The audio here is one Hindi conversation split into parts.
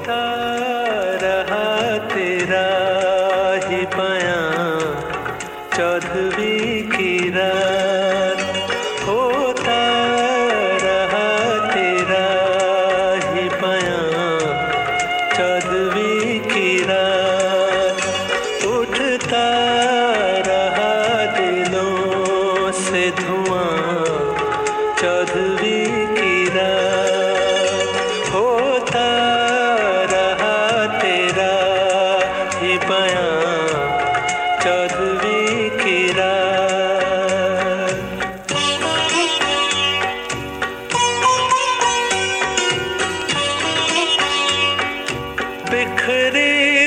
Monica. बिखरी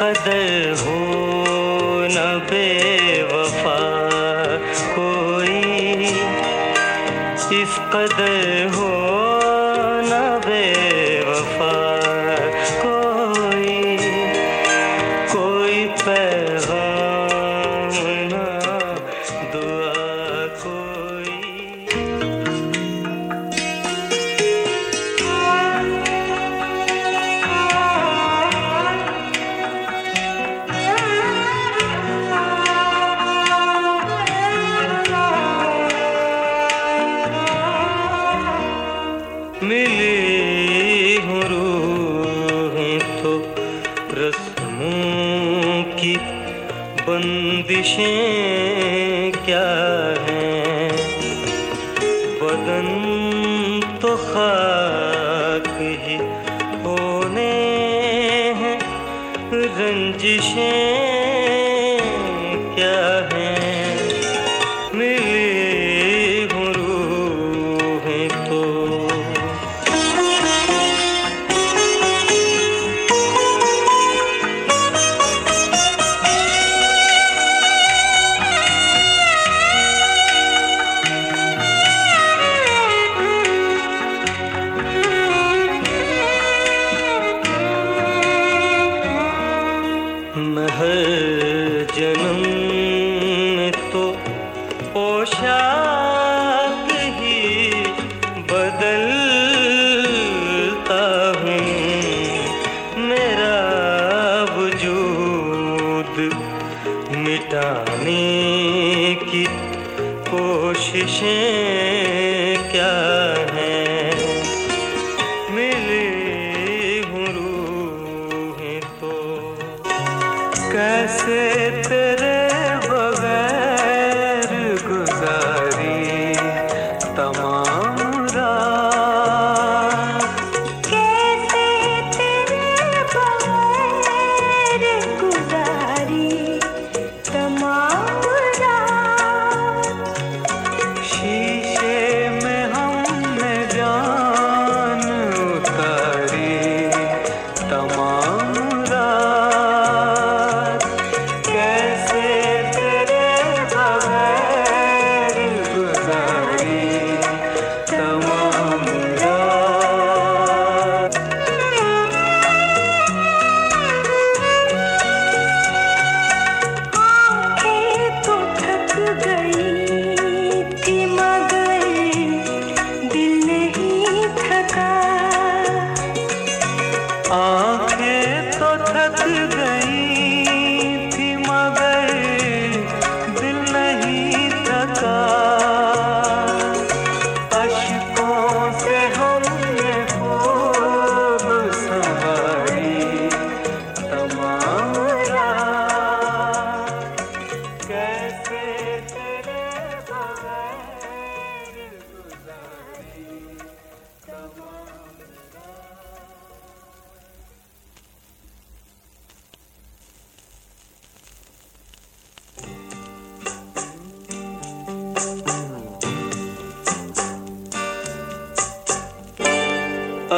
कदर पूछे क्या है। बदन तो खाक ही होने हैं रंजिशें कोशिशें क्या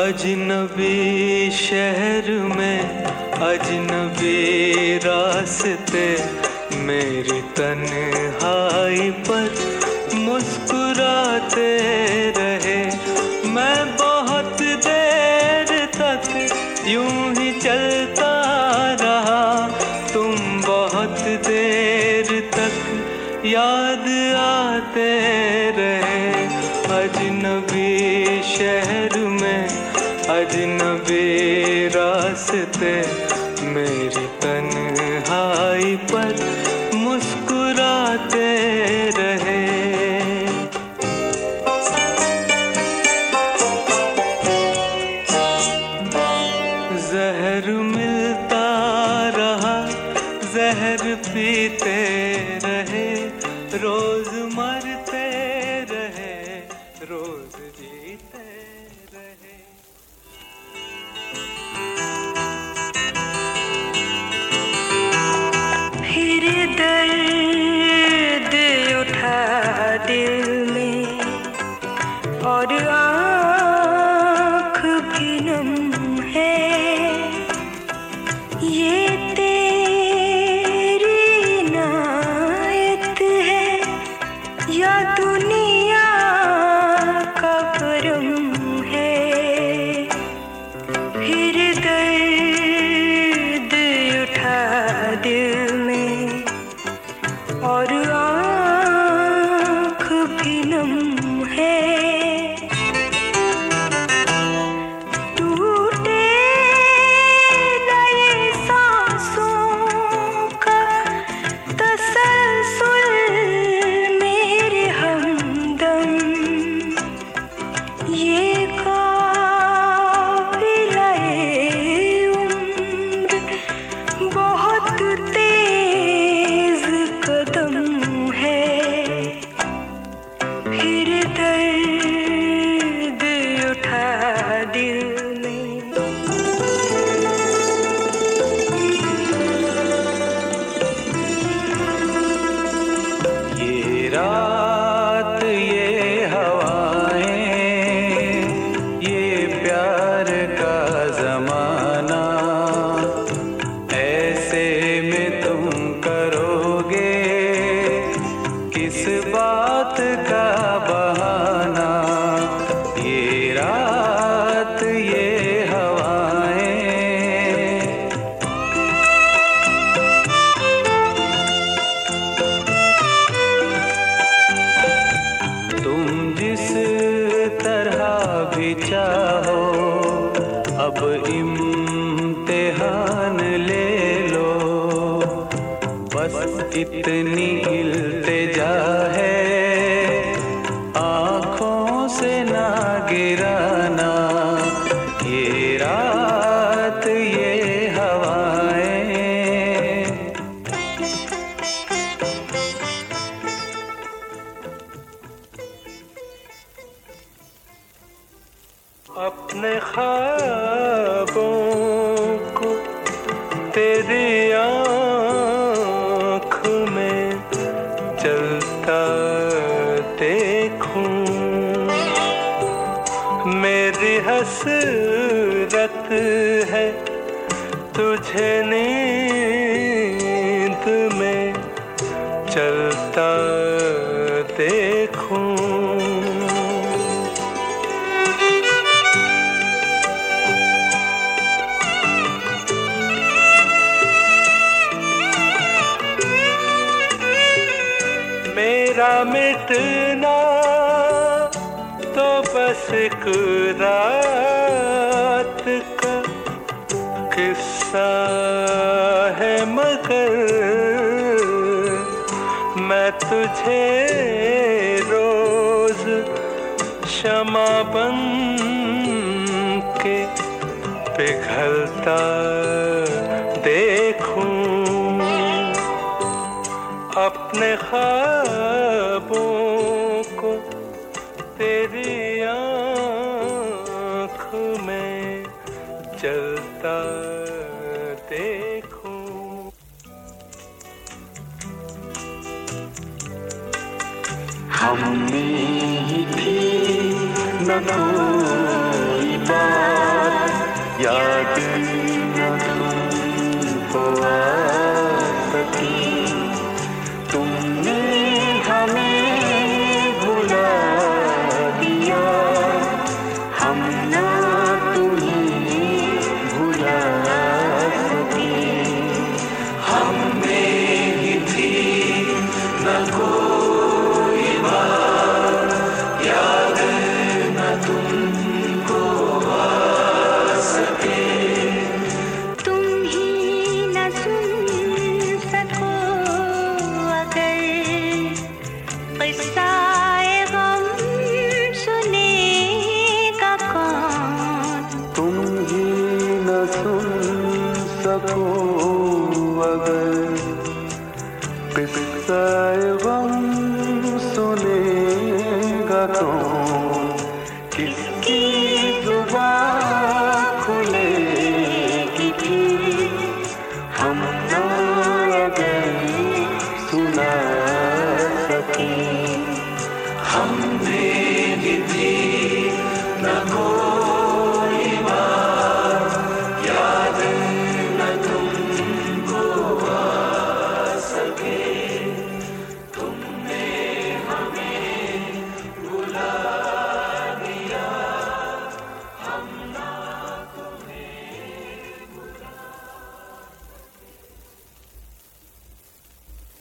अजनबी शहर में, अजनबी रास्ते मेरी तन्हाई पर मुस्कुराते रहे। मैं बहुत देर तक यूँ ही चलता know. हसरत है तुझे नींद में चलता देखूँ। मेरा मिटना रात का किस्सा है मगर मैं तुझे रोज क्षमा बन के पिघलता देखूँ। अपने ख्वाबों देखूँ। हमने ही थी न कोई बात याद सुन सको अगर किस्सा